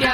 ya.